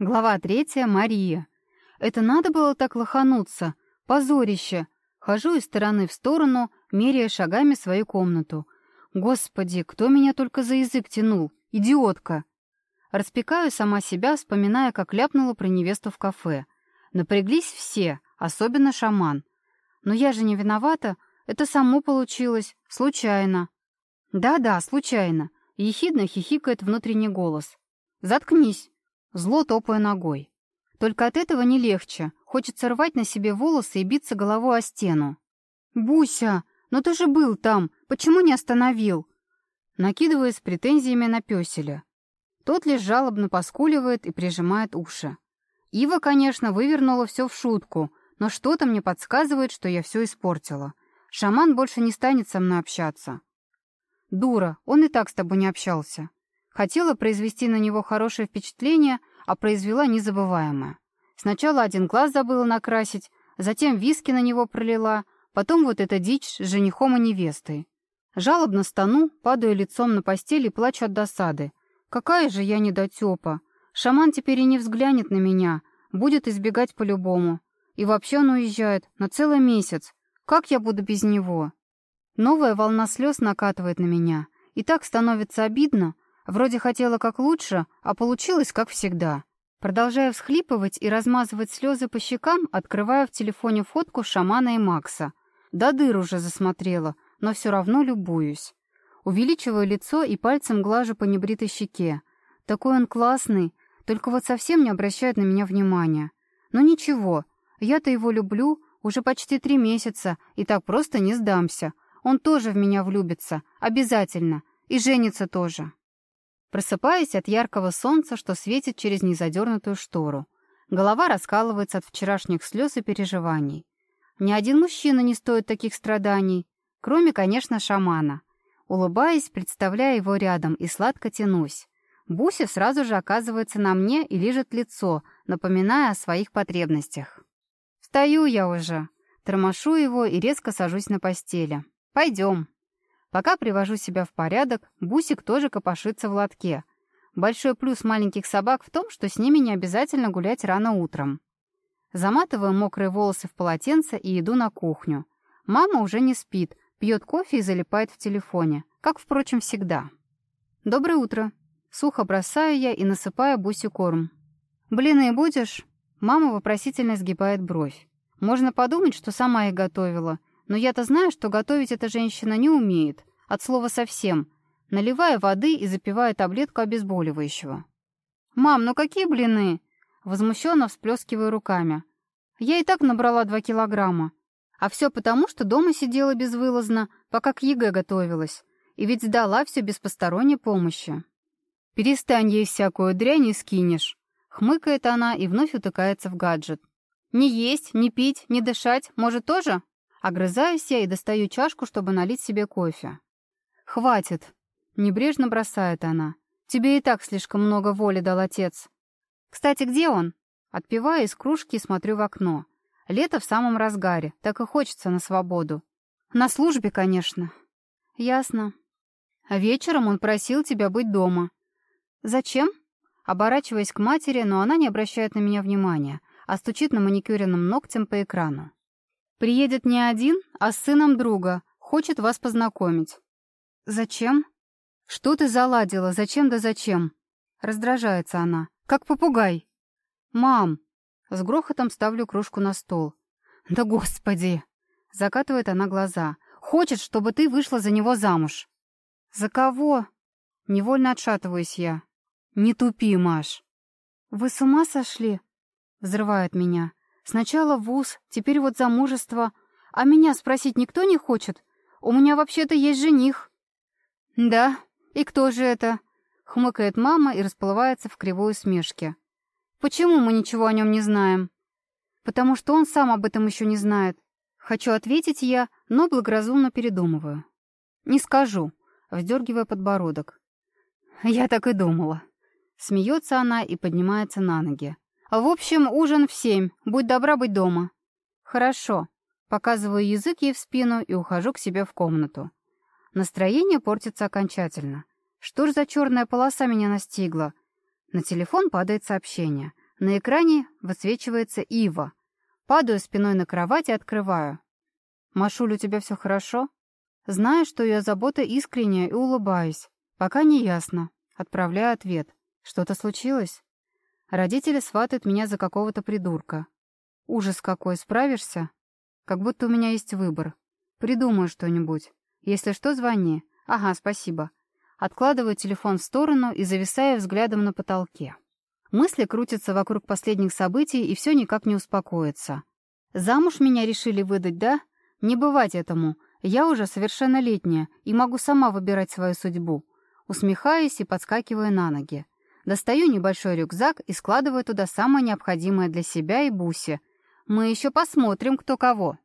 Глава третья. Мария. Это надо было так лохануться. Позорище. Хожу из стороны в сторону, меряя шагами свою комнату. Господи, кто меня только за язык тянул? Идиотка. Распекаю сама себя, вспоминая, как ляпнула про невесту в кафе. Напряглись все, особенно шаман. Но я же не виновата, это само получилось, случайно. Да-да, случайно. Ехидно хихикает внутренний голос. Заткнись. Зло топая ногой. Только от этого не легче. Хочется рвать на себе волосы и биться головой о стену. «Буся, но ты же был там. Почему не остановил?» Накидываясь с претензиями на пёселя. Тот лишь жалобно поскуливает и прижимает уши. Ива, конечно, вывернула все в шутку, но что-то мне подсказывает, что я все испортила. Шаман больше не станет со мной общаться. Дура, он и так с тобой не общался. Хотела произвести на него хорошее впечатление, а произвела незабываемое. Сначала один глаз забыла накрасить, затем виски на него пролила, потом вот эта дичь с женихом и невестой. Жалобно стану, падаю лицом на постель и плачу от досады. Какая же я недотёпа! Шаман теперь и не взглянет на меня, будет избегать по-любому. И вообще он уезжает на целый месяц. Как я буду без него? Новая волна слез накатывает на меня. И так становится обидно, Вроде хотела как лучше, а получилось как всегда. Продолжая всхлипывать и размазывать слезы по щекам, открываю в телефоне фотку шамана и Макса. Да дыр уже засмотрела, но все равно любуюсь. Увеличиваю лицо и пальцем глажу по небритой щеке. Такой он классный, только вот совсем не обращает на меня внимания. Но ничего, я-то его люблю уже почти три месяца и так просто не сдамся. Он тоже в меня влюбится, обязательно, и женится тоже. Просыпаюсь от яркого солнца, что светит через незадернутую штору. Голова раскалывается от вчерашних слез и переживаний. Ни один мужчина не стоит таких страданий, кроме, конечно, шамана. Улыбаясь, представляя его рядом и сладко тянусь. Буся сразу же оказывается на мне и лижет лицо, напоминая о своих потребностях. Встаю я уже, тормошу его и резко сажусь на постели. «Пойдем». Пока привожу себя в порядок, Бусик тоже копошится в лотке. Большой плюс маленьких собак в том, что с ними не обязательно гулять рано утром. Заматываю мокрые волосы в полотенце и иду на кухню. Мама уже не спит, пьет кофе и залипает в телефоне, как, впрочем, всегда. «Доброе утро». Сухо бросаю я и насыпаю Бусе корм. «Блины будешь?» Мама вопросительно сгибает бровь. Можно подумать, что сама их готовила, но я-то знаю, что готовить эта женщина не умеет, от слова совсем, наливая воды и запивая таблетку обезболивающего. «Мам, ну какие блины?» Возмущенно всплескиваю руками. «Я и так набрала два килограмма. А все потому, что дома сидела безвылазно, пока к ЕГЭ готовилась. И ведь сдала все без посторонней помощи». «Перестань ей всякую дрянь и скинешь», — хмыкает она и вновь утыкается в гаджет. «Не есть, не пить, не дышать, может, тоже?» Огрызаюсь я и достаю чашку, чтобы налить себе кофе. «Хватит!» — небрежно бросает она. «Тебе и так слишком много воли дал отец». «Кстати, где он?» Отпиваю из кружки и смотрю в окно. Лето в самом разгаре, так и хочется на свободу. На службе, конечно. Ясно. Вечером он просил тебя быть дома. Зачем? Оборачиваясь к матери, но она не обращает на меня внимания, а стучит на маникюренным ногтем по экрану. Приедет не один, а с сыном друга. Хочет вас познакомить. Зачем? Что ты заладила? Зачем да зачем? Раздражается она. Как попугай. Мам! С грохотом ставлю кружку на стол. Да господи! Закатывает она глаза. Хочет, чтобы ты вышла за него замуж. За кого? Невольно отшатываюсь я. Не тупи, Маш. Вы с ума сошли? Взрывает меня. Сначала вуз, теперь вот замужество. А меня спросить никто не хочет? У меня вообще-то есть жених». «Да? И кто же это?» — хмыкает мама и расплывается в кривой усмешке. «Почему мы ничего о нем не знаем?» «Потому что он сам об этом еще не знает. Хочу ответить я, но благоразумно передумываю. «Не скажу», — вздергивая подбородок. «Я так и думала». Смеется она и поднимается на ноги. В общем, ужин в семь. Будь добра быть дома. Хорошо. Показываю язык ей в спину и ухожу к себе в комнату. Настроение портится окончательно. Что ж за черная полоса меня настигла? На телефон падает сообщение. На экране высвечивается Ива. Падаю спиной на кровать и открываю. «Машуль, у тебя все хорошо?» Знаю, что ее забота искренняя, и улыбаюсь. Пока не ясно. Отправляю ответ. Что-то случилось? Родители сватают меня за какого-то придурка. Ужас какой, справишься? Как будто у меня есть выбор. Придумаю что-нибудь. Если что, звони. Ага, спасибо. Откладываю телефон в сторону и зависаю взглядом на потолке. Мысли крутятся вокруг последних событий и все никак не успокоится. Замуж меня решили выдать, да? Не бывать этому. Я уже совершеннолетняя и могу сама выбирать свою судьбу. Усмехаюсь и подскакиваю на ноги. Достаю небольшой рюкзак и складываю туда самое необходимое для себя и Буси. Мы еще посмотрим, кто кого.